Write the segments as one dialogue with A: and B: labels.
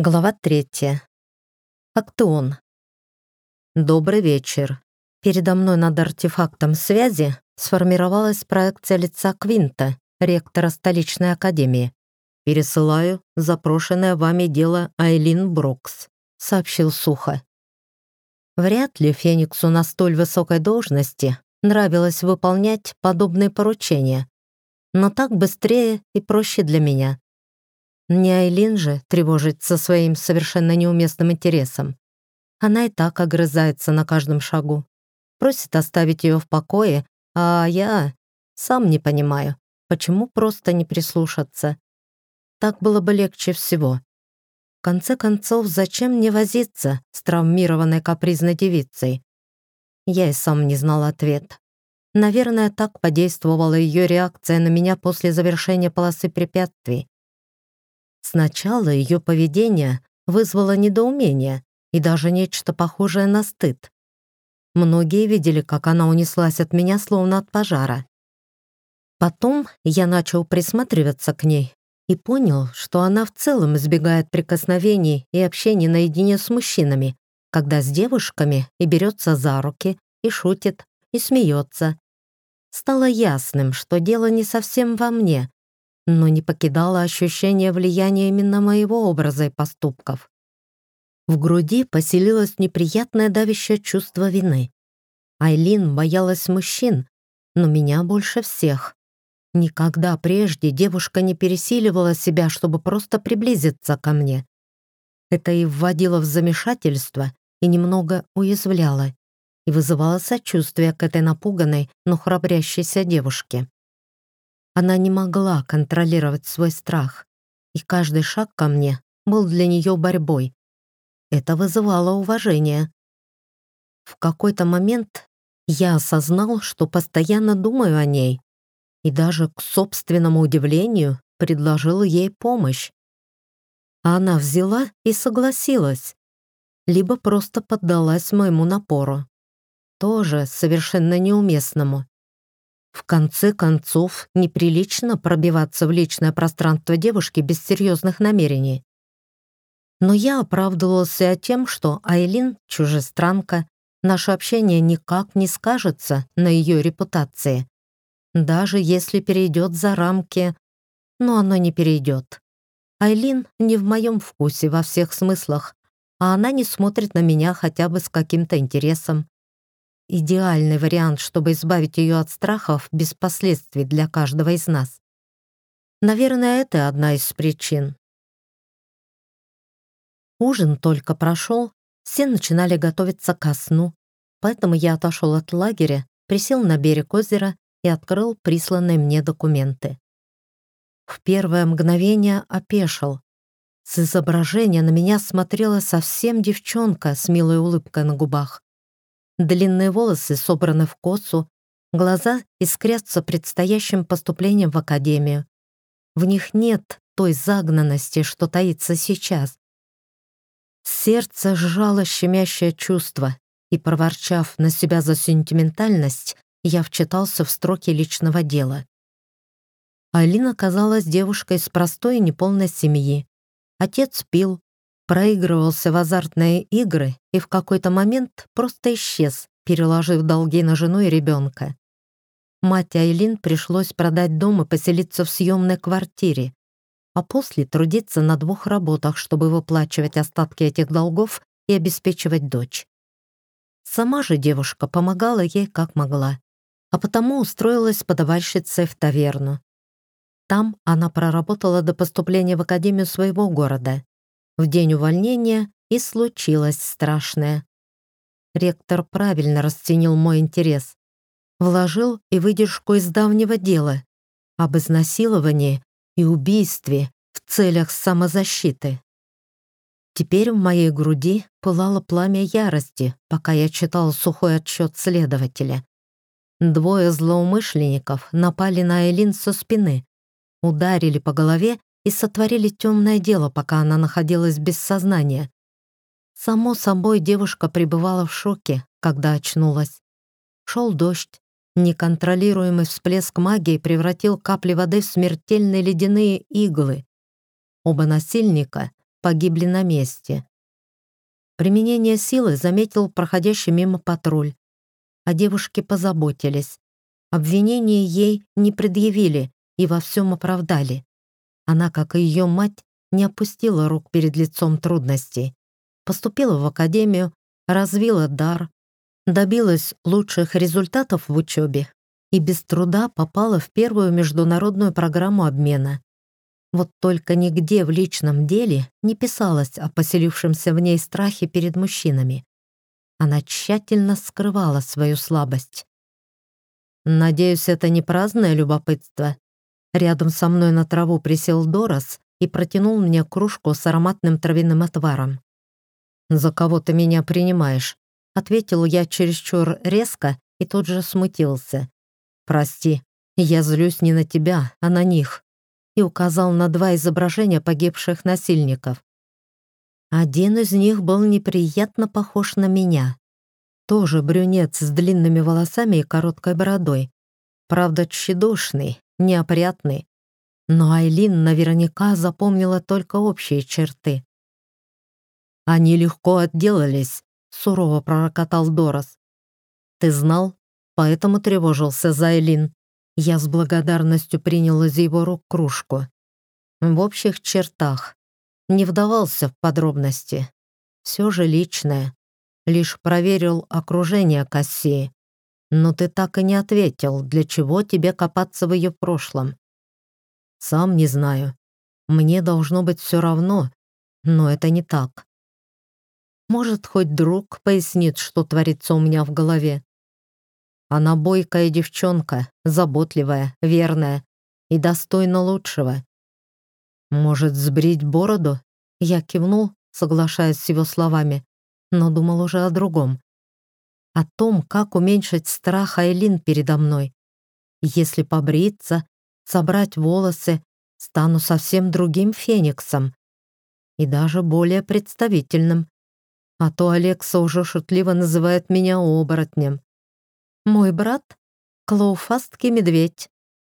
A: Глава третья. Актеон. Добрый вечер. Передо мной над артефактом связи сформировалась проекция лица Квинта, ректора столичной академии. «Пересылаю запрошенное вами дело Айлин Брокс», — сообщил сухо. Вряд ли Фениксу на столь высокой должности нравилось выполнять подобные поручения, но так быстрее и проще для меня. Не Айлин же тревожить со своим совершенно неуместным интересом. Она и так огрызается на каждом шагу. Просит оставить ее в покое, а я сам не понимаю, почему просто не прислушаться. Так было бы легче всего. В конце концов, зачем мне возиться с травмированной капризной девицей? Я и сам не знал ответ. Наверное, так подействовала ее реакция на меня после завершения полосы препятствий. Сначала ее поведение вызвало недоумение и даже нечто похожее на стыд. Многие видели, как она унеслась от меня, словно от пожара. Потом я начал присматриваться к ней и понял, что она в целом избегает прикосновений и общения наедине с мужчинами, когда с девушками и берется за руки, и шутит, и смеется. Стало ясным, что дело не совсем во мне, но не покидало ощущение влияния именно моего образа и поступков. В груди поселилось неприятное давящее чувство вины. Айлин боялась мужчин, но меня больше всех. Никогда прежде девушка не пересиливала себя, чтобы просто приблизиться ко мне. Это и вводило в замешательство и немного уязвляло, и вызывало сочувствие к этой напуганной, но храбрящейся девушке. Она не могла контролировать свой страх, и каждый шаг ко мне был для нее борьбой. Это вызывало уважение. В какой-то момент я осознал, что постоянно думаю о ней, и даже к собственному удивлению предложил ей помощь. А она взяла и согласилась, либо просто поддалась моему напору. Тоже совершенно неуместному. В конце концов, неприлично пробиваться в личное пространство девушки без серьезных намерений. Но я оправдывался тем, что Айлин — чужестранка, наше общение никак не скажется на ее репутации. Даже если перейдет за рамки, но оно не перейдет. Айлин не в моем вкусе во всех смыслах, а она не смотрит на меня хотя бы с каким-то интересом. Идеальный вариант, чтобы избавить ее от страхов без последствий для каждого из нас. Наверное, это одна из причин. Ужин только прошел, все начинали готовиться ко сну, поэтому я отошел от лагеря, присел на берег озера и открыл присланные мне документы. В первое мгновение опешил. С изображения на меня смотрела совсем девчонка с милой улыбкой на губах. Длинные волосы собраны в косу, глаза искрятся предстоящим поступлением в академию. В них нет той загнанности, что таится сейчас. Сердце сжало щемящее чувство, и, проворчав на себя за сентиментальность, я вчитался в строки личного дела. Алина казалась девушкой с простой и неполной семьи. Отец пил, проигрывался в азартные игры и в какой-то момент просто исчез, переложив долги на жену и ребенка. Мать Айлин пришлось продать дом и поселиться в съемной квартире, а после трудиться на двух работах, чтобы выплачивать остатки этих долгов и обеспечивать дочь. Сама же девушка помогала ей как могла, а потому устроилась подавальщицей в таверну. Там она проработала до поступления в академию своего города. В день увольнения и случилось страшное. Ректор правильно расценил мой интерес. Вложил и выдержку из давнего дела об изнасиловании и убийстве в целях самозащиты. Теперь в моей груди пылало пламя ярости, пока я читал сухой отчет следователя. Двое злоумышленников напали на Элин со спины, ударили по голове и сотворили темное дело, пока она находилась без сознания. Само собой, девушка пребывала в шоке, когда очнулась. Шел дождь. Неконтролируемый всплеск магии превратил капли воды в смертельные ледяные иглы. Оба насильника погибли на месте. Применение силы заметил проходящий мимо патруль. О девушке позаботились. Обвинения ей не предъявили и во всем оправдали. Она, как и ее мать, не опустила рук перед лицом трудностей. Поступила в академию, развила дар, добилась лучших результатов в учебе и без труда попала в первую международную программу обмена. Вот только нигде в личном деле не писалось о поселившемся в ней страхе перед мужчинами. Она тщательно скрывала свою слабость. «Надеюсь, это не праздное любопытство». Рядом со мной на траву присел Дорос и протянул мне кружку с ароматным травяным отваром. «За кого ты меня принимаешь?» Ответил я чересчур резко и тут же смутился. «Прости, я злюсь не на тебя, а на них», и указал на два изображения погибших насильников. Один из них был неприятно похож на меня. Тоже брюнет с длинными волосами и короткой бородой. Правда, тщедушный, неопрятный. Но Айлин наверняка запомнила только общие черты. «Они легко отделались», — сурово пророкотал Дорос. «Ты знал?» поэтому тревожился за Элин. Я с благодарностью принял из его рук кружку. В общих чертах. Не вдавался в подробности. Все же личное. Лишь проверил окружение Кассии. Но ты так и не ответил, для чего тебе копаться в ее прошлом. Сам не знаю. Мне должно быть все равно, но это не так. Может, хоть друг пояснит, что творится у меня в голове. Она бойкая девчонка, заботливая, верная и достойна лучшего. Может, сбрить бороду? Я кивнул, соглашаясь с его словами, но думал уже о другом. О том, как уменьшить страх Айлин передо мной. Если побриться, собрать волосы, стану совсем другим фениксом. И даже более представительным. А то Алекса уже шутливо называет меня оборотнем. Мой брат — клоуфастский медведь.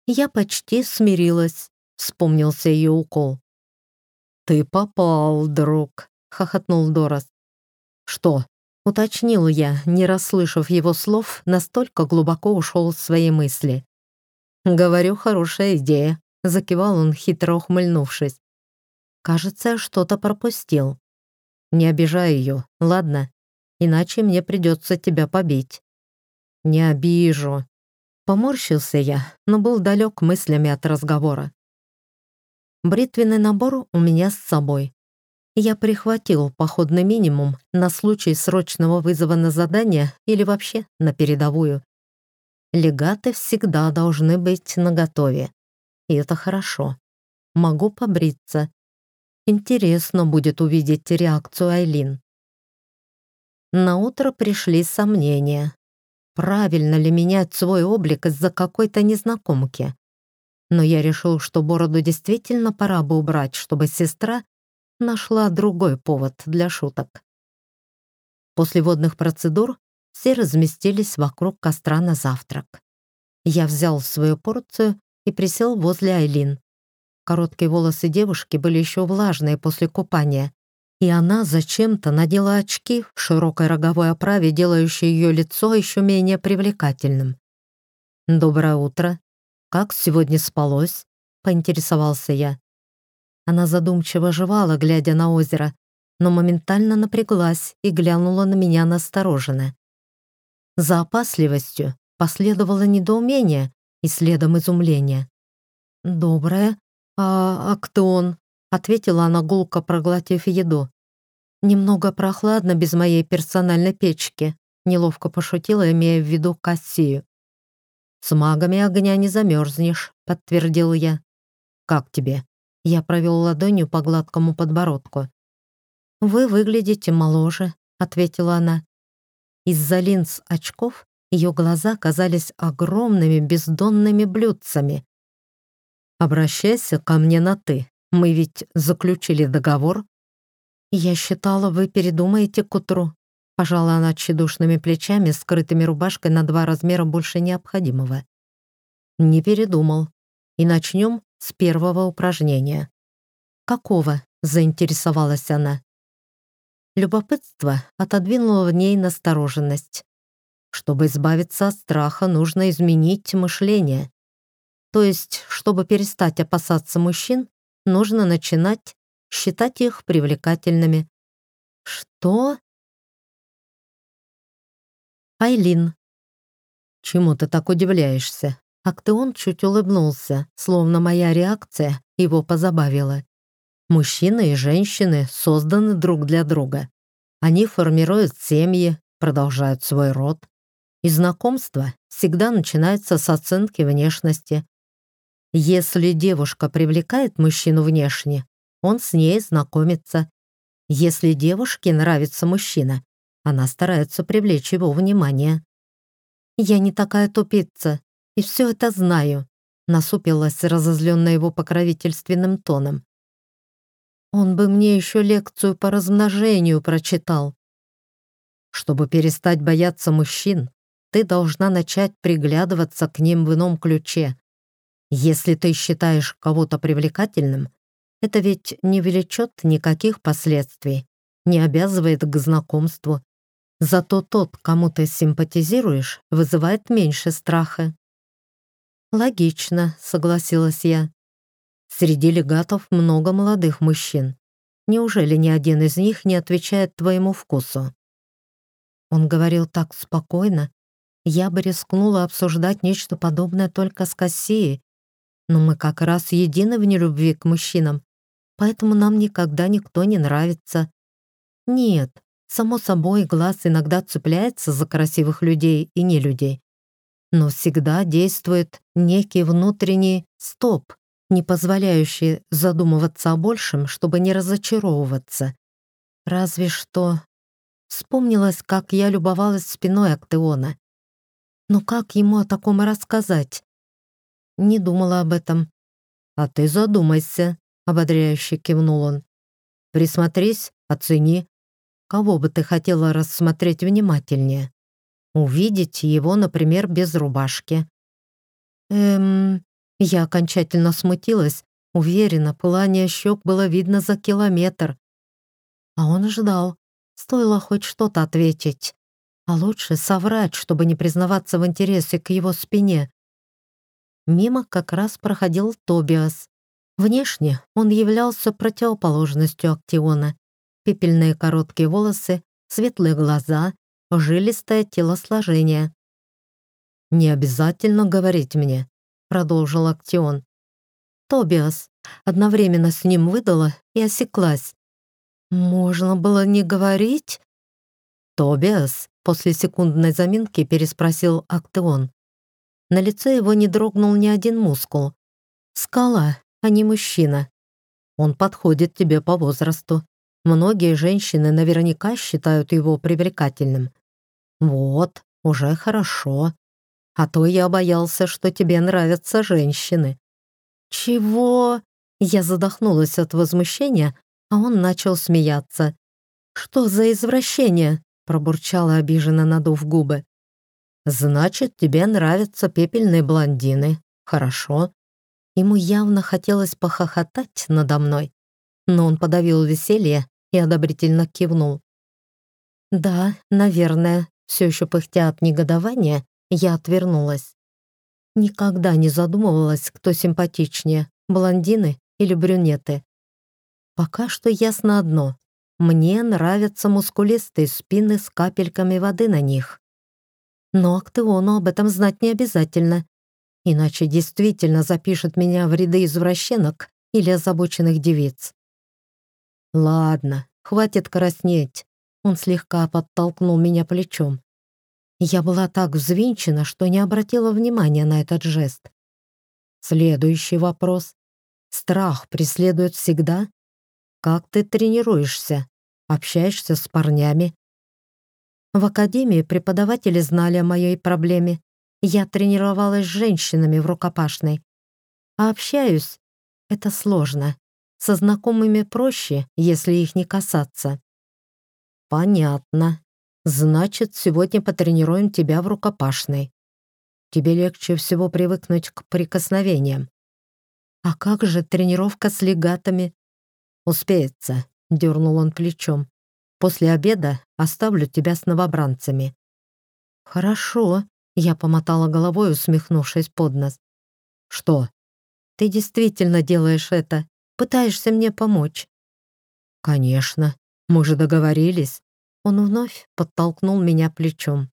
A: Я почти смирилась, вспомнился ее укол. «Ты попал, друг», — хохотнул Дорос. «Что?» — уточнил я, не расслышав его слов, настолько глубоко ушел в свои мысли. «Говорю, хорошая идея», — закивал он, хитро ухмыльнувшись. «Кажется, что-то пропустил. Не обижай ее, ладно? Иначе мне придется тебя побить». «Не обижу». Поморщился я, но был далек мыслями от разговора. Бритвенный набор у меня с собой. Я прихватил походный минимум на случай срочного вызова на задание или вообще на передовую. Легаты всегда должны быть наготове. И это хорошо. Могу побриться. Интересно будет увидеть реакцию Айлин. На утро пришли сомнения правильно ли менять свой облик из-за какой-то незнакомки. Но я решил, что бороду действительно пора бы убрать, чтобы сестра нашла другой повод для шуток. После водных процедур все разместились вокруг костра на завтрак. Я взял свою порцию и присел возле Айлин. Короткие волосы девушки были еще влажные после купания, и она зачем-то надела очки в широкой роговой оправе, делающей ее лицо еще менее привлекательным. «Доброе утро. Как сегодня спалось?» — поинтересовался я. Она задумчиво жевала, глядя на озеро, но моментально напряглась и глянула на меня настороженно. За опасливостью последовало недоумение и следом изумление. «Доброе? А, а кто он?» — ответила она гулко, проглотив еду. «Немного прохладно без моей персональной печки», неловко пошутила, имея в виду Кассию. «С магами огня не замерзнешь», — подтвердил я. «Как тебе?» Я провел ладонью по гладкому подбородку. «Вы выглядите моложе», — ответила она. Из-за линз очков ее глаза казались огромными бездонными блюдцами. «Обращайся ко мне на «ты». Мы ведь заключили договор?» «Я считала, вы передумаете к утру», — пожала она тщедушными плечами, скрытыми рубашкой на два размера больше необходимого. «Не передумал. И начнем с первого упражнения». «Какого?» заинтересовалась она. Любопытство отодвинуло в ней настороженность. Чтобы избавиться от страха, нужно изменить мышление. То есть, чтобы перестать опасаться мужчин, нужно начинать считать их привлекательными. Что? Айлин. Чему ты так удивляешься? Актеон чуть улыбнулся, словно моя реакция его позабавила. Мужчины и женщины созданы друг для друга. Они формируют семьи, продолжают свой род. И знакомство всегда начинается с оценки внешности. Если девушка привлекает мужчину внешне, он с ней знакомится. Если девушке нравится мужчина, она старается привлечь его внимание. «Я не такая тупица, и все это знаю», насупилась, разозленная его покровительственным тоном. «Он бы мне еще лекцию по размножению прочитал». Чтобы перестать бояться мужчин, ты должна начать приглядываться к ним в ином ключе. Если ты считаешь кого-то привлекательным, это ведь не влечет никаких последствий, не обязывает к знакомству. Зато тот, кому ты симпатизируешь, вызывает меньше страха. «Логично», — согласилась я. «Среди легатов много молодых мужчин. Неужели ни один из них не отвечает твоему вкусу?» Он говорил так спокойно. Я бы рискнула обсуждать нечто подобное только с Кассией, но мы как раз едины в нелюбви к мужчинам, поэтому нам никогда никто не нравится. Нет, само собой, глаз иногда цепляется за красивых людей и не людей. Но всегда действует некий внутренний стоп, не позволяющий задумываться о большем, чтобы не разочаровываться. Разве что вспомнилось, как я любовалась спиной Актеона. Но как ему о таком рассказать? Не думала об этом. «А ты задумайся», — ободряюще кивнул он. «Присмотрись, оцени. Кого бы ты хотела рассмотреть внимательнее? Увидеть его, например, без рубашки». «Эм...» Я окончательно смутилась. Уверена, пылание щек было видно за километр. А он ждал. Стоило хоть что-то ответить. А лучше соврать, чтобы не признаваться в интересе к его спине. Мимо как раз проходил Тобиас. Внешне он являлся противоположностью Актиона. Пепельные короткие волосы, светлые глаза, жилистое телосложение. «Не обязательно говорить мне», — продолжил Актион. Тобиас одновременно с ним выдала и осеклась. «Можно было не говорить?» «Тобиас?» — после секундной заминки переспросил Актеон. На лице его не дрогнул ни один мускул. Скала, а не мужчина. Он подходит тебе по возрасту. Многие женщины наверняка считают его привлекательным. Вот, уже хорошо. А то я боялся, что тебе нравятся женщины. Чего? Я задохнулась от возмущения, а он начал смеяться. «Что за извращение?» — пробурчала обиженно, надув губы. «Значит, тебе нравятся пепельные блондины. Хорошо». Ему явно хотелось похохотать надо мной, но он подавил веселье и одобрительно кивнул. «Да, наверное», все еще пыхтя от негодования, я отвернулась. Никогда не задумывалась, кто симпатичнее, блондины или брюнеты. Пока что ясно одно. Мне нравятся мускулистые спины с капельками воды на них. Но Актеону об этом знать не обязательно, иначе действительно запишет меня в ряды извращенок или озабоченных девиц. Ладно, хватит краснеть. Он слегка подтолкнул меня плечом. Я была так взвинчена, что не обратила внимания на этот жест. Следующий вопрос. Страх преследует всегда? Как ты тренируешься? Общаешься с парнями? В академии преподаватели знали о моей проблеме. Я тренировалась с женщинами в рукопашной. А общаюсь — это сложно. Со знакомыми проще, если их не касаться. Понятно. Значит, сегодня потренируем тебя в рукопашной. Тебе легче всего привыкнуть к прикосновениям. А как же тренировка с легатами? «Успеется», — дернул он плечом. «После обеда оставлю тебя с новобранцами». «Хорошо», — я помотала головой, усмехнувшись под нос. «Что?» «Ты действительно делаешь это. Пытаешься мне помочь». «Конечно. Мы же договорились». Он вновь подтолкнул меня плечом.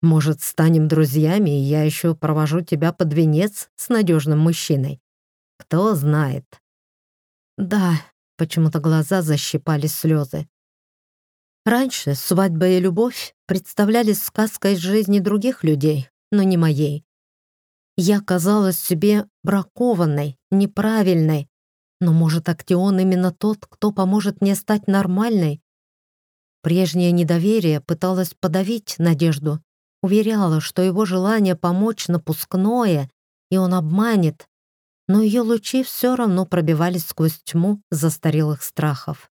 A: «Может, станем друзьями, и я еще провожу тебя под венец с надежным мужчиной? Кто знает?» «Да», — почему-то глаза защипали слезы. Раньше свадьба и любовь представлялись сказкой из жизни других людей, но не моей. Я казалась себе бракованной, неправильной, но, может, Актион именно тот, кто поможет мне стать нормальной? Прежнее недоверие пыталось подавить надежду, уверяла, что его желание помочь напускное, и он обманет, но ее лучи все равно пробивались сквозь тьму застарелых страхов.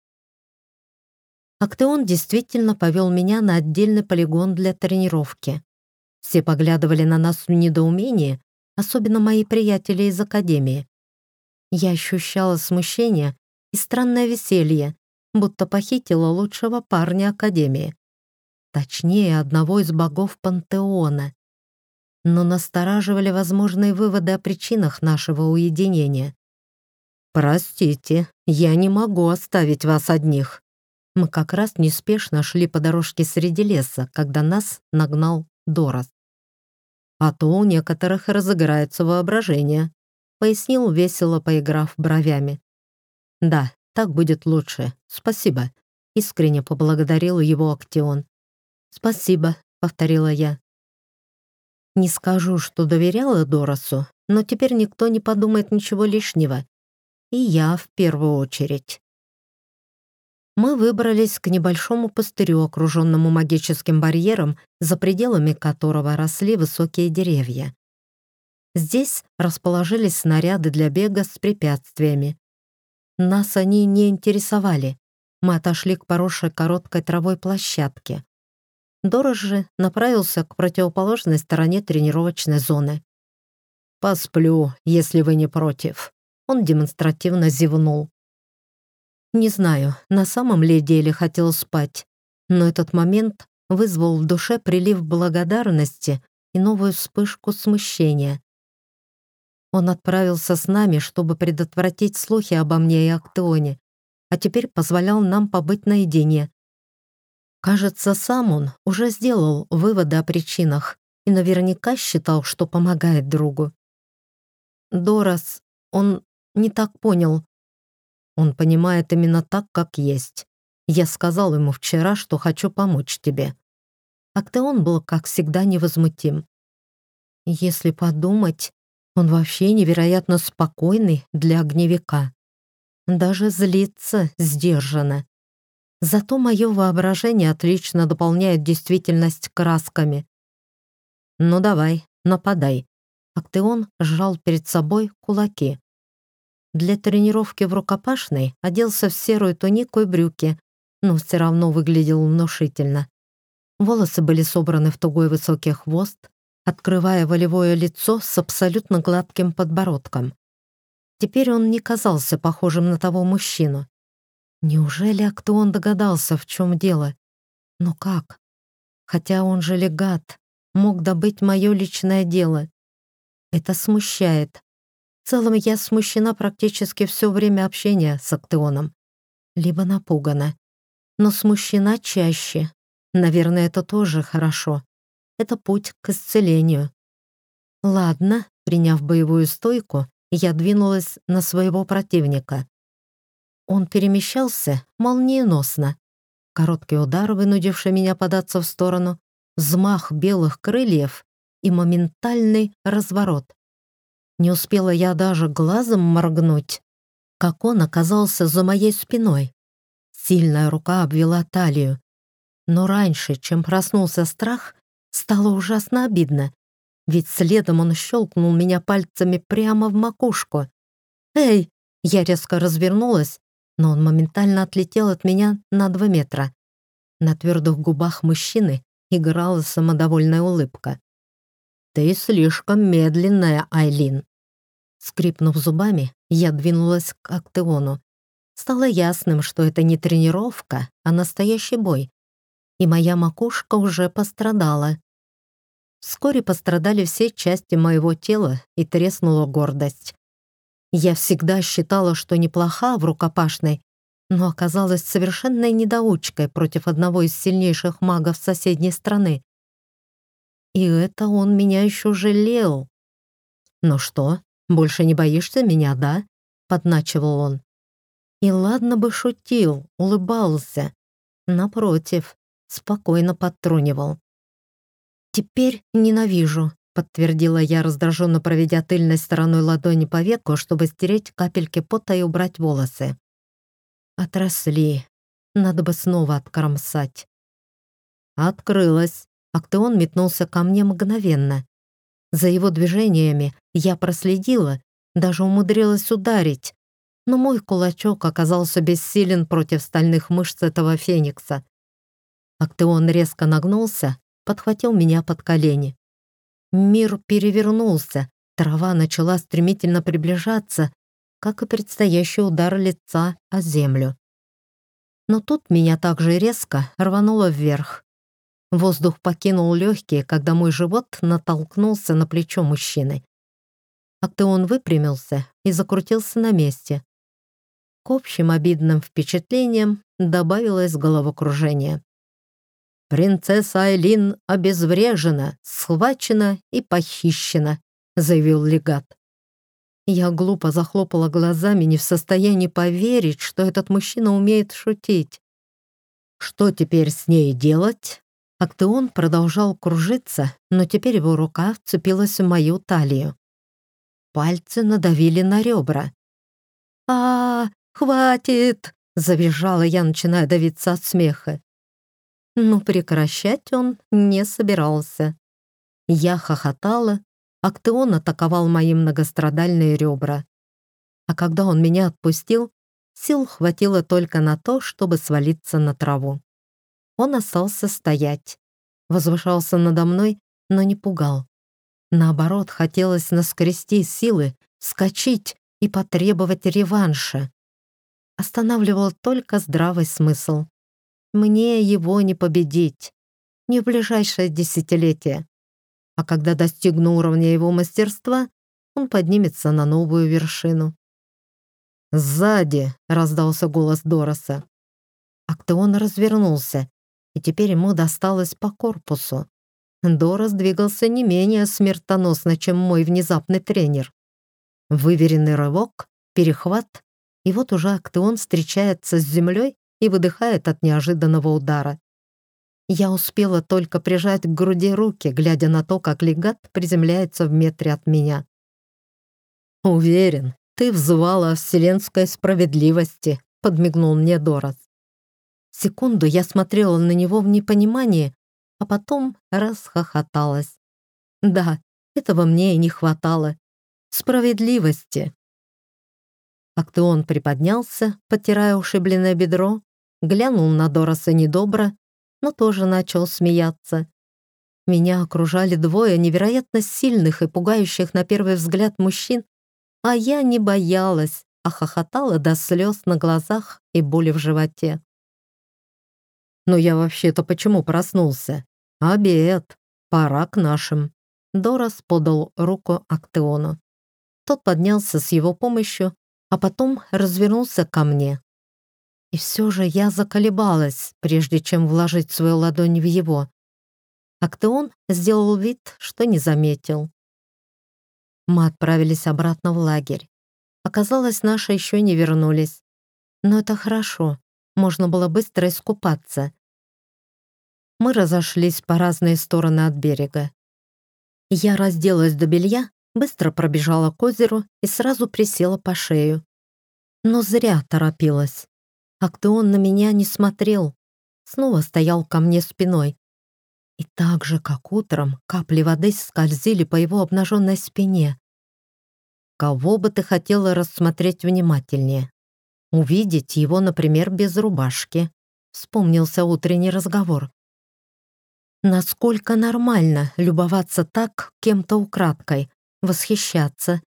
A: Актеон действительно повел меня на отдельный полигон для тренировки. Все поглядывали на нас в недоумении, особенно мои приятели из академии. Я ощущала смущение и странное веселье, будто похитила лучшего парня Академии. Точнее, одного из богов пантеона. Но настораживали возможные выводы о причинах нашего уединения. «Простите, я не могу оставить вас одних». Мы как раз неспешно шли по дорожке среди леса, когда нас нагнал Дорос. «А то у некоторых разыграется воображение», пояснил весело, поиграв бровями. «Да, так будет лучше. Спасибо», — искренне поблагодарил его Актион. «Спасибо», — повторила я. Не скажу, что доверяла Доросу, но теперь никто не подумает ничего лишнего. И я в первую очередь. Мы выбрались к небольшому пустырю, окруженному магическим барьером, за пределами которого росли высокие деревья. Здесь расположились снаряды для бега с препятствиями. Нас они не интересовали. Мы отошли к поросшей короткой травой площадке. Дорож же направился к противоположной стороне тренировочной зоны. «Посплю, если вы не против». Он демонстративно зевнул. Не знаю, на самом ли деле хотел спать, но этот момент вызвал в душе прилив благодарности и новую вспышку смущения. Он отправился с нами, чтобы предотвратить слухи обо мне и Актеоне, а теперь позволял нам побыть наедине. Кажется, сам он уже сделал выводы о причинах и наверняка считал, что помогает другу. Дорос, он не так понял. Он понимает именно так, как есть. Я сказал ему вчера, что хочу помочь тебе. Актеон был, как всегда, невозмутим. Если подумать, он вообще невероятно спокойный для огневика. Даже злится сдержанно. Зато мое воображение отлично дополняет действительность красками. «Ну давай, нападай». Актеон сжал перед собой кулаки. Для тренировки в рукопашной оделся в серую тунику и брюки, но все равно выглядел внушительно. Волосы были собраны в тугой высокий хвост, открывая волевое лицо с абсолютно гладким подбородком. Теперь он не казался похожим на того мужчину. Неужели кто он догадался, в чем дело? Но как? Хотя он же легат, мог добыть мое личное дело. Это смущает. В целом я смущена практически все время общения с Актеоном. Либо напугана. Но смущена чаще. Наверное, это тоже хорошо это путь к исцелению. Ладно, приняв боевую стойку, я двинулась на своего противника. Он перемещался молниеносно. Короткий удар, вынудивший меня податься в сторону, взмах белых крыльев и моментальный разворот. Не успела я даже глазом моргнуть, как он оказался за моей спиной. Сильная рука обвела талию. Но раньше, чем проснулся страх, Стало ужасно обидно, ведь следом он щелкнул меня пальцами прямо в макушку. «Эй!» Я резко развернулась, но он моментально отлетел от меня на два метра. На твердых губах мужчины играла самодовольная улыбка. «Ты слишком медленная, Айлин!» Скрипнув зубами, я двинулась к Актеону. стало ясным, что это не тренировка, а настоящий бой. И моя макушка уже пострадала. Вскоре пострадали все части моего тела и треснула гордость. Я всегда считала, что неплоха в рукопашной, но оказалась совершенной недоучкой против одного из сильнейших магов соседней страны. И это он меня еще жалел. «Ну что, больше не боишься меня, да?» — подначивал он. И ладно бы шутил, улыбался. Напротив, спокойно подтрунивал. «Теперь ненавижу», — подтвердила я, раздраженно проведя тыльной стороной ладони по веку, чтобы стереть капельки пота и убрать волосы. Отросли. Надо бы снова откромсать. Открылась. Актеон метнулся ко мне мгновенно. За его движениями я проследила, даже умудрилась ударить, но мой кулачок оказался бессилен против стальных мышц этого феникса. Актеон резко нагнулся, подхватил меня под колени. Мир перевернулся, трава начала стремительно приближаться, как и предстоящий удар лица о землю. Но тут меня также резко рвануло вверх. Воздух покинул легкие, когда мой живот натолкнулся на плечо мужчины. Актеон выпрямился и закрутился на месте. К общим обидным впечатлениям добавилось головокружение. «Принцесса Айлин обезврежена, схвачена и похищена», заявил легат. Я глупо захлопала глазами, не в состоянии поверить, что этот мужчина умеет шутить. Что теперь с ней делать? Актеон продолжал кружиться, но теперь его рука вцепилась в мою талию. Пальцы надавили на ребра. а, -а, -а хватит!» — завизжала я, начиная давиться от смеха. Но прекращать он не собирался. Я хохотала, Актеон атаковал мои многострадальные ребра. А когда он меня отпустил, сил хватило только на то, чтобы свалиться на траву. Он остался стоять, возвышался надо мной, но не пугал. Наоборот, хотелось наскрести силы, скачить и потребовать реванша. Останавливал только здравый смысл. Мне его не победить. Не в ближайшее десятилетие а когда достигну уровня его мастерства, он поднимется на новую вершину. «Сзади!» — раздался голос Дороса. Актеон развернулся, и теперь ему досталось по корпусу. Дорос двигался не менее смертоносно, чем мой внезапный тренер. Выверенный рывок, перехват, и вот уже Актеон встречается с землей и выдыхает от неожиданного удара. Я успела только прижать к груди руки, глядя на то, как легат приземляется в метре от меня. «Уверен, ты взывала о вселенской справедливости», — подмигнул мне Дорос. Секунду я смотрела на него в непонимании, а потом расхохоталась. Да, этого мне и не хватало. Справедливости. Актеон приподнялся, потирая ушибленное бедро, глянул на Дороса недобро но тоже начал смеяться. Меня окружали двое невероятно сильных и пугающих на первый взгляд мужчин, а я не боялась, а хохотала до слез на глазах и боли в животе. «Но я вообще-то почему проснулся? Обед. Пора к нашим». Дорос подал руку Актеону. Тот поднялся с его помощью, а потом развернулся ко мне. И все же я заколебалась, прежде чем вложить свою ладонь в его. Актеон сделал вид, что не заметил. Мы отправились обратно в лагерь. Оказалось, наши еще не вернулись. Но это хорошо, можно было быстро искупаться. Мы разошлись по разные стороны от берега. Я разделась до белья, быстро пробежала к озеру и сразу присела по шею. Но зря торопилась. Актеон на меня не смотрел, снова стоял ко мне спиной. И так же, как утром, капли воды скользили по его обнаженной спине. Кого бы ты хотела рассмотреть внимательнее? Увидеть его, например, без рубашки. Вспомнился утренний разговор. Насколько нормально любоваться так кем-то украдкой, восхищаться.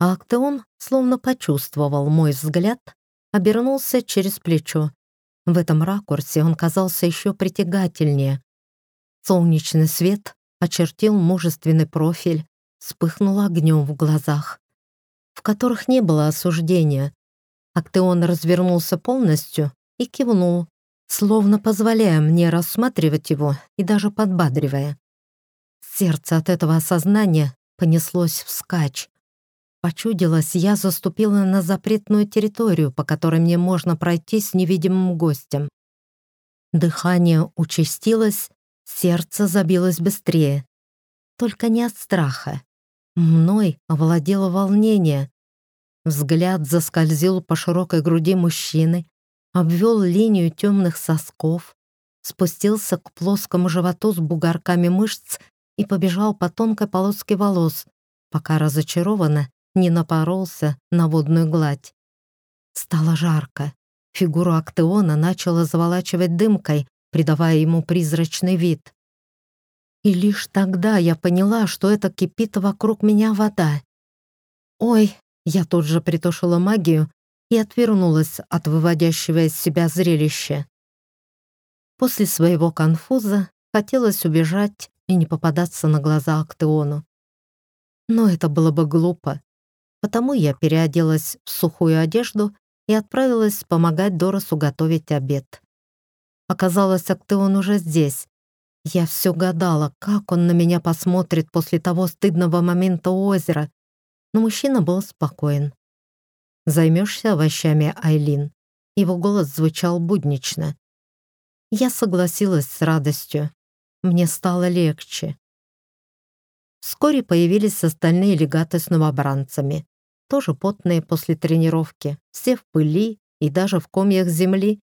A: А Актеон словно почувствовал мой взгляд обернулся через плечо. В этом ракурсе он казался еще притягательнее. Солнечный свет очертил мужественный профиль, вспыхнул огнем в глазах, в которых не было осуждения. Актеон развернулся полностью и кивнул, словно позволяя мне рассматривать его и даже подбадривая. Сердце от этого осознания понеслось вскачь. Почудилось, я заступила на запретную территорию, по которой мне можно пройти с невидимым гостем. Дыхание участилось, сердце забилось быстрее. Только не от страха. Мной овладело волнение. Взгляд заскользил по широкой груди мужчины, обвел линию темных сосков, спустился к плоскому животу с бугорками мышц и побежал по тонкой полоске волос, пока разочарованно не напоролся на водную гладь. Стало жарко. Фигуру Актеона начала заволачивать дымкой, придавая ему призрачный вид. И лишь тогда я поняла, что это кипит вокруг меня вода. «Ой!» — я тут же притушила магию и отвернулась от выводящего из себя зрелища. После своего конфуза хотелось убежать и не попадаться на глаза Актеону. Но это было бы глупо. Потому я переоделась в сухую одежду и отправилась помогать Доросу готовить обед. Оказалось, Актеон уже здесь. Я все гадала, как он на меня посмотрит после того стыдного момента у озера, но мужчина был спокоен. «Займешься овощами, Айлин?» Его голос звучал буднично. Я согласилась с радостью. Мне стало легче. Вскоре появились остальные легаты с новобранцами тоже потные после тренировки, все в пыли и даже в комьях земли,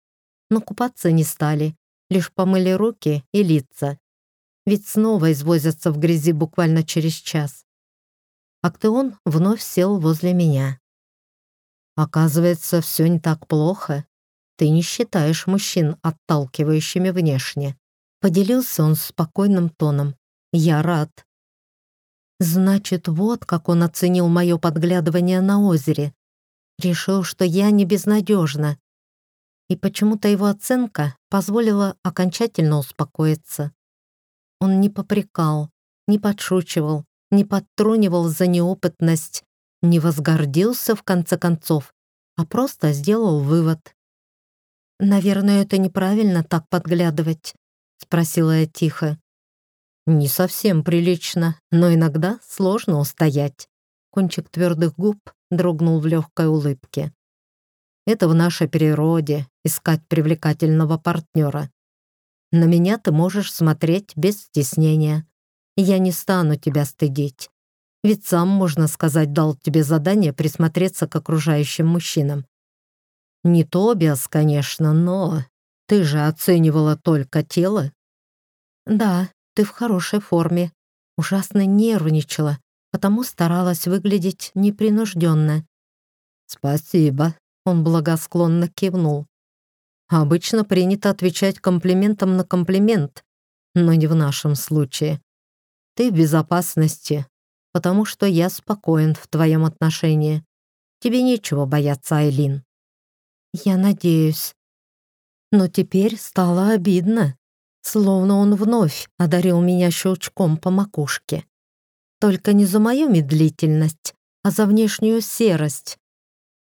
A: но купаться не стали, лишь помыли руки и лица. Ведь снова извозятся в грязи буквально через час. Актеон вновь сел возле меня. «Оказывается, все не так плохо. Ты не считаешь мужчин отталкивающими внешне». Поделился он спокойным тоном. «Я рад. Значит, вот как он оценил мое подглядывание на озере. Решил, что я не безнадежна. И почему-то его оценка позволила окончательно успокоиться. Он не попрекал, не подшучивал, не подтрунивал за неопытность, не возгордился в конце концов, а просто сделал вывод. «Наверное, это неправильно так подглядывать», — спросила я тихо. Не совсем прилично, но иногда сложно устоять. Кончик твердых губ дрогнул в легкой улыбке. Это в нашей природе — искать привлекательного партнера. На меня ты можешь смотреть без стеснения. Я не стану тебя стыдить. Ведь сам, можно сказать, дал тебе задание присмотреться к окружающим мужчинам. Не Тобиас, конечно, но ты же оценивала только тело. Да, ты в хорошей форме. Ужасно нервничала, потому старалась выглядеть непринужденно. Спасибо, он благосклонно кивнул. Обычно принято отвечать комплиментом на комплимент, но не в нашем случае. Ты в безопасности, потому что я спокоен в твоем отношении. Тебе нечего бояться, Айлин. Я надеюсь. Но теперь стало обидно словно он вновь одарил меня щелчком по макушке. Только не за мою медлительность, а за внешнюю серость,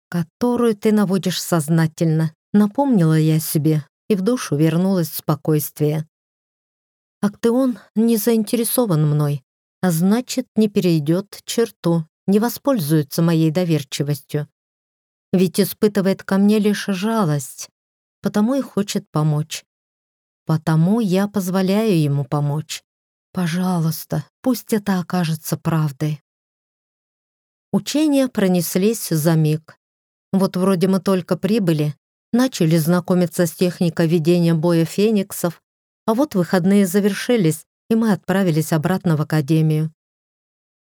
A: которую ты наводишь сознательно, напомнила я себе, и в душу вернулось спокойствие. Актеон не заинтересован мной, а значит, не перейдет черту, не воспользуется моей доверчивостью. Ведь испытывает ко мне лишь жалость, потому и хочет помочь. Потому я позволяю ему помочь. Пожалуйста, пусть это окажется правдой. Учения пронеслись за миг. Вот вроде мы только прибыли, начали знакомиться с техникой ведения боя фениксов, а вот выходные завершились, и мы отправились обратно в академию.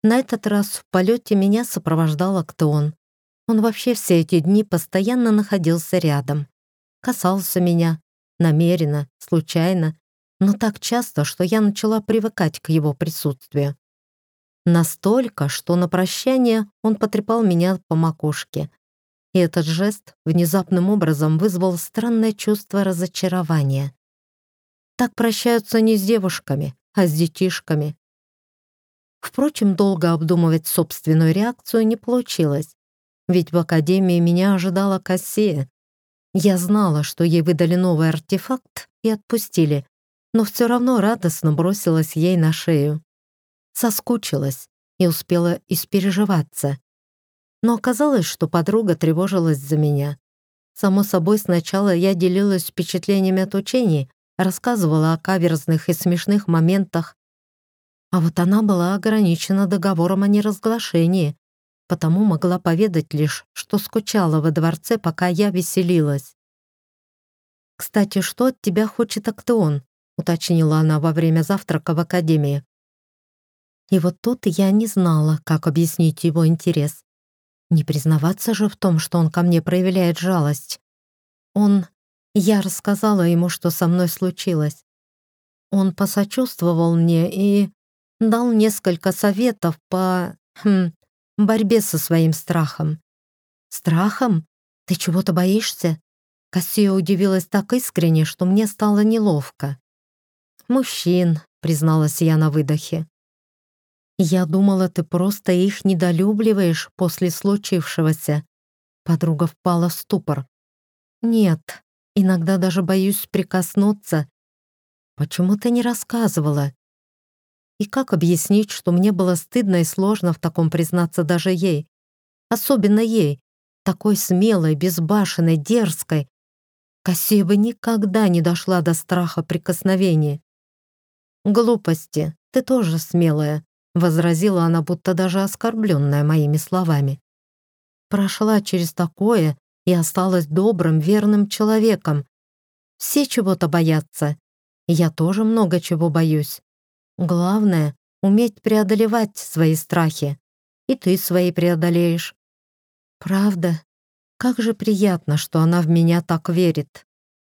A: На этот раз в полете меня сопровождал Актеон. Он вообще все эти дни постоянно находился рядом. Касался меня, намеренно, случайно, но так часто, что я начала привыкать к его присутствию. Настолько, что на прощание он потрепал меня по макушке. и этот жест внезапным образом вызвал странное чувство разочарования. Так прощаются не с девушками, а с детишками. Впрочем, долго обдумывать собственную реакцию не получилось, ведь в академии меня ожидала Кассия. Я знала, что ей выдали новый артефакт и отпустили, но все равно радостно бросилась ей на шею. Соскучилась и успела испереживаться. Но оказалось, что подруга тревожилась за меня. Само собой, сначала я делилась впечатлениями от учений, рассказывала о каверзных и смешных моментах. А вот она была ограничена договором о неразглашении, потому могла поведать лишь, что скучала во дворце, пока я веселилась. «Кстати, что от тебя хочет Актеон?» — уточнила она во время завтрака в академии. И вот тут я не знала, как объяснить его интерес. Не признаваться же в том, что он ко мне проявляет жалость. Он я рассказала ему, что со мной случилось. Он посочувствовал мне и дал несколько советов по хм, борьбе со своим страхом. «Страхом? Ты чего-то боишься?» Кассия удивилась так искренне, что мне стало неловко. «Мужчин», — призналась я на выдохе. «Я думала, ты просто их недолюбливаешь после случившегося». Подруга впала в ступор. «Нет, Иногда даже боюсь прикоснуться. Почему ты не рассказывала? И как объяснить, что мне было стыдно и сложно в таком признаться даже ей? Особенно ей, такой смелой, безбашенной, дерзкой. Кассия бы никогда не дошла до страха прикосновения. «Глупости, ты тоже смелая», — возразила она, будто даже оскорбленная моими словами. «Прошла через такое и осталась добрым, верным человеком. Все чего-то боятся. Я тоже много чего боюсь. Главное — уметь преодолевать свои страхи. И ты свои преодолеешь. Правда? Как же приятно, что она в меня так верит.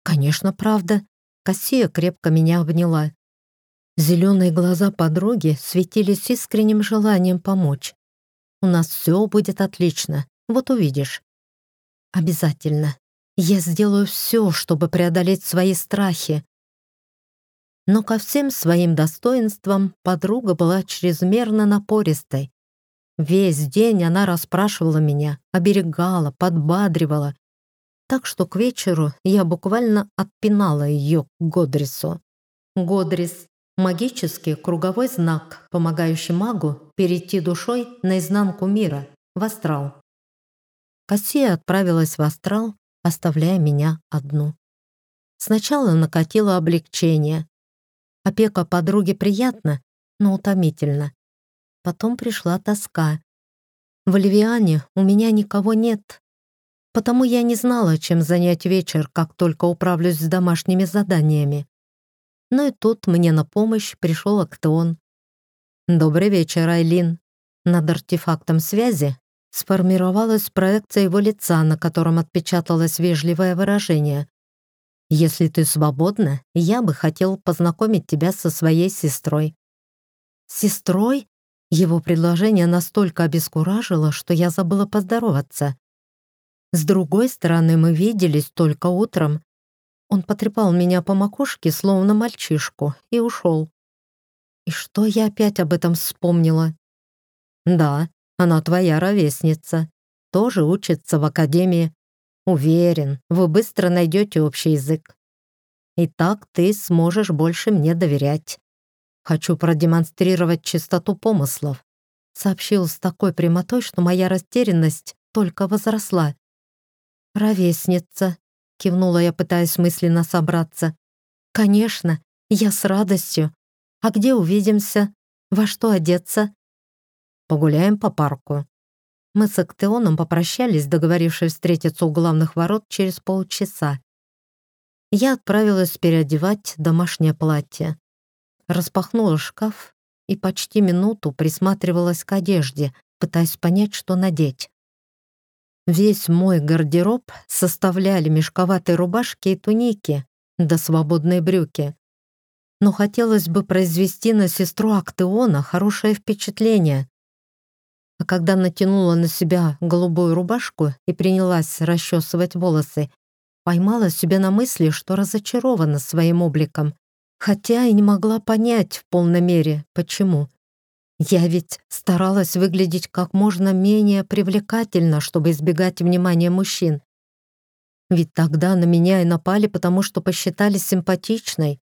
A: Конечно, правда. Кассия крепко меня обняла. Зеленые глаза подруги светились искренним желанием помочь. «У нас все будет отлично, вот увидишь. Обязательно. Я сделаю все, чтобы преодолеть свои страхи. Но ко всем своим достоинствам подруга была чрезмерно напористой. Весь день она расспрашивала меня, оберегала, подбадривала. Так что к вечеру я буквально отпинала ее к Годрису. Годрис — магический круговой знак, помогающий магу перейти душой наизнанку мира, в астрал. Кассия отправилась в астрал, оставляя меня одну. Сначала накатило облегчение. Опека подруги приятна, но утомительно. Потом пришла тоска. В Ливиане у меня никого нет, потому я не знала, чем занять вечер, как только управлюсь с домашними заданиями. Но и тут мне на помощь пришел Актеон. «Добрый вечер, Айлин». Над артефактом связи сформировалась проекция его лица, на котором отпечаталось вежливое выражение. «Если ты свободна, я бы хотел познакомить тебя со своей сестрой». «Сестрой?» Его предложение настолько обескуражило, что я забыла поздороваться. С другой стороны, мы виделись только утром. Он потрепал меня по макушке, словно мальчишку, и ушел. И что я опять об этом вспомнила? Да, она твоя ровесница. Тоже учится в академии. Уверен, вы быстро найдете общий язык. И так ты сможешь больше мне доверять. Хочу продемонстрировать чистоту помыслов. Сообщил с такой прямотой, что моя растерянность только возросла. «Ровесница», — кивнула я, пытаясь мысленно собраться. «Конечно, я с радостью. А где увидимся? Во что одеться?» Погуляем по парку». Мы с Актеоном попрощались, договорившись встретиться у главных ворот через полчаса. Я отправилась переодевать домашнее платье. Распахнула шкаф и почти минуту присматривалась к одежде, пытаясь понять, что надеть. Весь мой гардероб составляли мешковатые рубашки и туники, да свободные брюки. Но хотелось бы произвести на сестру Актеона хорошее впечатление. А когда натянула на себя голубую рубашку и принялась расчесывать волосы, поймала себя на мысли, что разочарована своим обликом, хотя и не могла понять в полной мере, почему. Я ведь старалась выглядеть как можно менее привлекательно, чтобы избегать внимания мужчин. Ведь тогда на меня и напали, потому что посчитали симпатичной.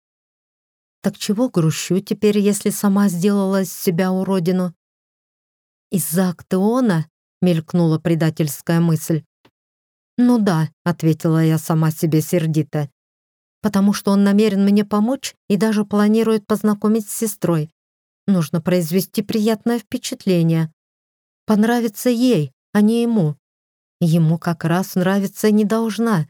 A: Так чего грущу теперь, если сама сделала из себя уродину? Из-за Актеона мелькнула предательская мысль. «Ну да», — ответила я сама себе сердито, «потому что он намерен мне помочь и даже планирует познакомить с сестрой. Нужно произвести приятное впечатление. Понравится ей, а не ему. Ему как раз нравиться не должна.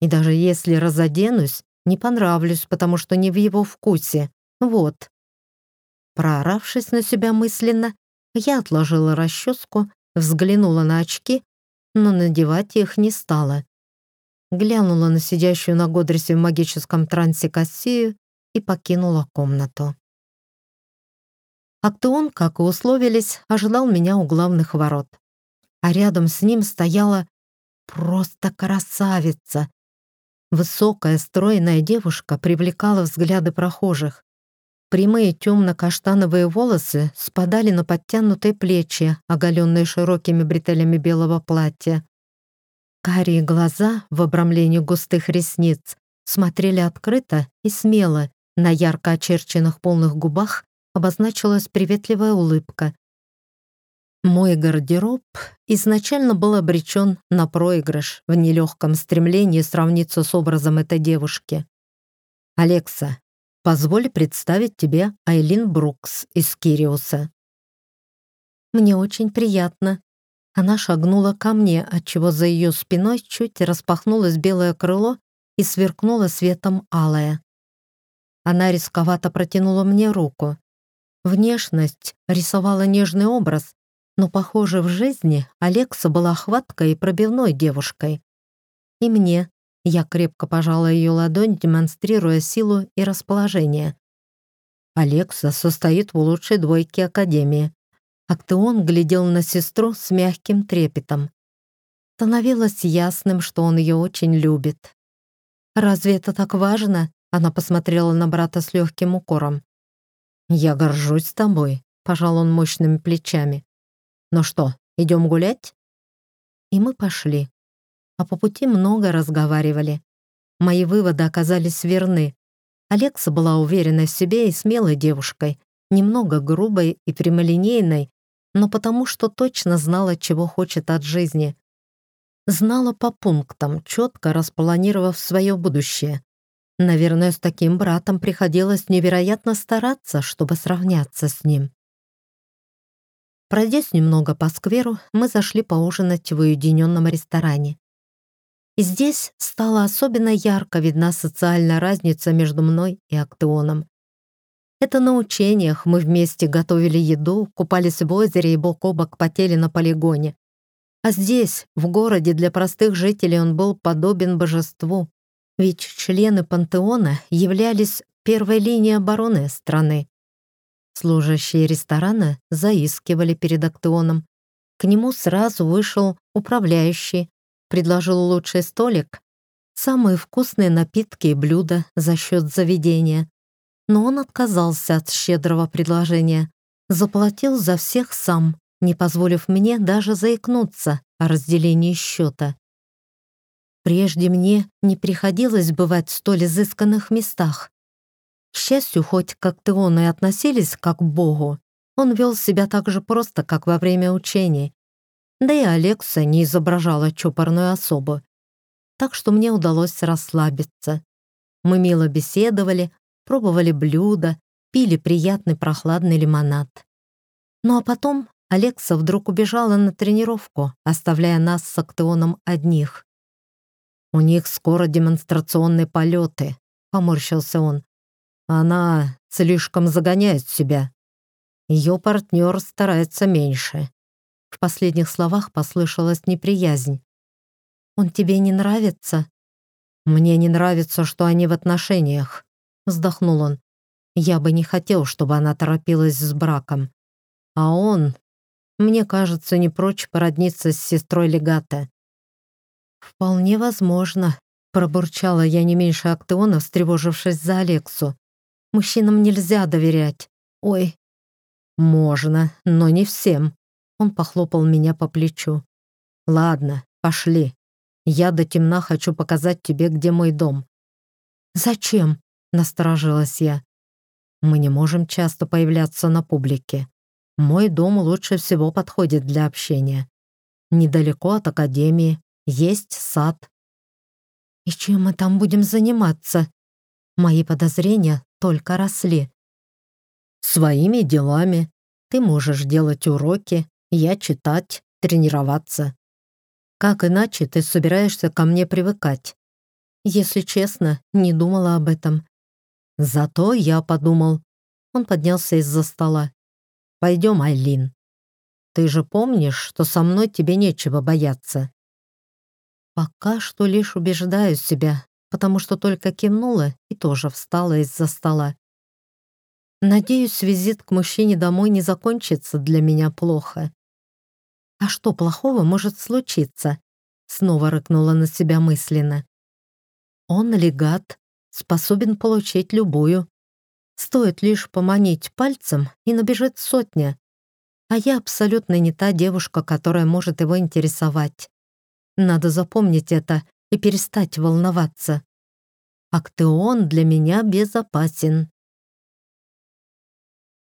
A: И даже если разоденусь, не понравлюсь, потому что не в его вкусе. Вот». Прооравшись на себя мысленно, я отложила расческу, взглянула на очки но надевать их не стала. Глянула на сидящую на Годресе в магическом трансе Кассию и покинула комнату. Актеон, как и условились, ожидал меня у главных ворот. А рядом с ним стояла просто красавица. Высокая, стройная девушка привлекала взгляды прохожих. Прямые темно-каштановые волосы спадали на подтянутые плечи, оголенные широкими бретелями белого платья. Карие глаза в обрамлении густых ресниц смотрели открыто и смело. На ярко очерченных полных губах обозначилась приветливая улыбка. Мой гардероб изначально был обречен на проигрыш в нелегком стремлении сравниться с образом этой девушки. «Алекса, Позволь представить тебе Айлин Брукс из Кириуса». «Мне очень приятно». Она шагнула ко мне, отчего за ее спиной чуть распахнулось белое крыло и сверкнуло светом алое. Она рисковато протянула мне руку. Внешность рисовала нежный образ, но, похоже, в жизни Алекса была хваткой и пробивной девушкой. И мне я крепко пожала ее ладонь, демонстрируя силу и расположение. Алекса состоит в лучшей двойке Академии. Актеон глядел на сестру с мягким трепетом. Становилось ясным, что он ее очень любит. «Разве это так важно?» Она посмотрела на брата с легким укором. «Я горжусь тобой», — пожал он мощными плечами. «Ну что, идем гулять?» И мы пошли а по пути много разговаривали. Мои выводы оказались верны. Алекса была уверенной в себе и смелой девушкой, немного грубой и прямолинейной, но потому что точно знала, чего хочет от жизни. Знала по пунктам, четко распланировав свое будущее. Наверное, с таким братом приходилось невероятно стараться, чтобы сравняться с ним. Пройдясь немного по скверу, мы зашли поужинать в уединенном ресторане. И здесь стала особенно ярко видна социальная разница между мной и Актеоном. Это на учениях мы вместе готовили еду, купались в озере и бок о бок потели на полигоне. А здесь, в городе, для простых жителей он был подобен божеству, ведь члены пантеона являлись первой линией обороны страны. Служащие ресторана заискивали перед Актеоном. К нему сразу вышел управляющий, предложил лучший столик, самые вкусные напитки и блюда за счет заведения. Но он отказался от щедрого предложения, заплатил за всех сам, не позволив мне даже заикнуться о разделении счета. Прежде мне не приходилось бывать в столь изысканных местах. К счастью, хоть как-то он и относились как к Богу, он вел себя так же просто, как во время учений, да и Алекса не изображала чопорную особу. Так что мне удалось расслабиться. Мы мило беседовали, пробовали блюда, пили приятный прохладный лимонад. Ну а потом Алекса вдруг убежала на тренировку, оставляя нас с Актеоном одних. «У них скоро демонстрационные полеты», — поморщился он. «Она слишком загоняет себя. Ее партнер старается меньше. В последних словах послышалась неприязнь. «Он тебе не нравится?» «Мне не нравится, что они в отношениях», — вздохнул он. «Я бы не хотел, чтобы она торопилась с браком. А он... мне кажется, не прочь породниться с сестрой легата». «Вполне возможно», — пробурчала я не меньше Актеона, встревожившись за Алексу. «Мужчинам нельзя доверять. Ой». «Можно, но не всем», — он похлопал меня по плечу. «Ладно, пошли. Я до темна хочу показать тебе, где мой дом». «Зачем?» — насторожилась я. «Мы не можем часто появляться на публике. Мой дом лучше всего подходит для общения. Недалеко от академии, есть сад». «И чем мы там будем заниматься?» Мои подозрения только росли. «Своими делами. Ты можешь делать уроки, я читать, тренироваться. Как иначе ты собираешься ко мне привыкать? Если честно, не думала об этом. Зато я подумал. Он поднялся из-за стола. Пойдем, Айлин. Ты же помнишь, что со мной тебе нечего бояться. Пока что лишь убеждаю себя, потому что только кивнула и тоже встала из-за стола. Надеюсь, визит к мужчине домой не закончится для меня плохо. «А что плохого может случиться?» Снова рыкнула на себя мысленно. «Он легат, способен получить любую. Стоит лишь поманить пальцем, и набежит сотня. А я абсолютно не та девушка, которая может его интересовать. Надо запомнить это и перестать волноваться. Актеон для меня безопасен.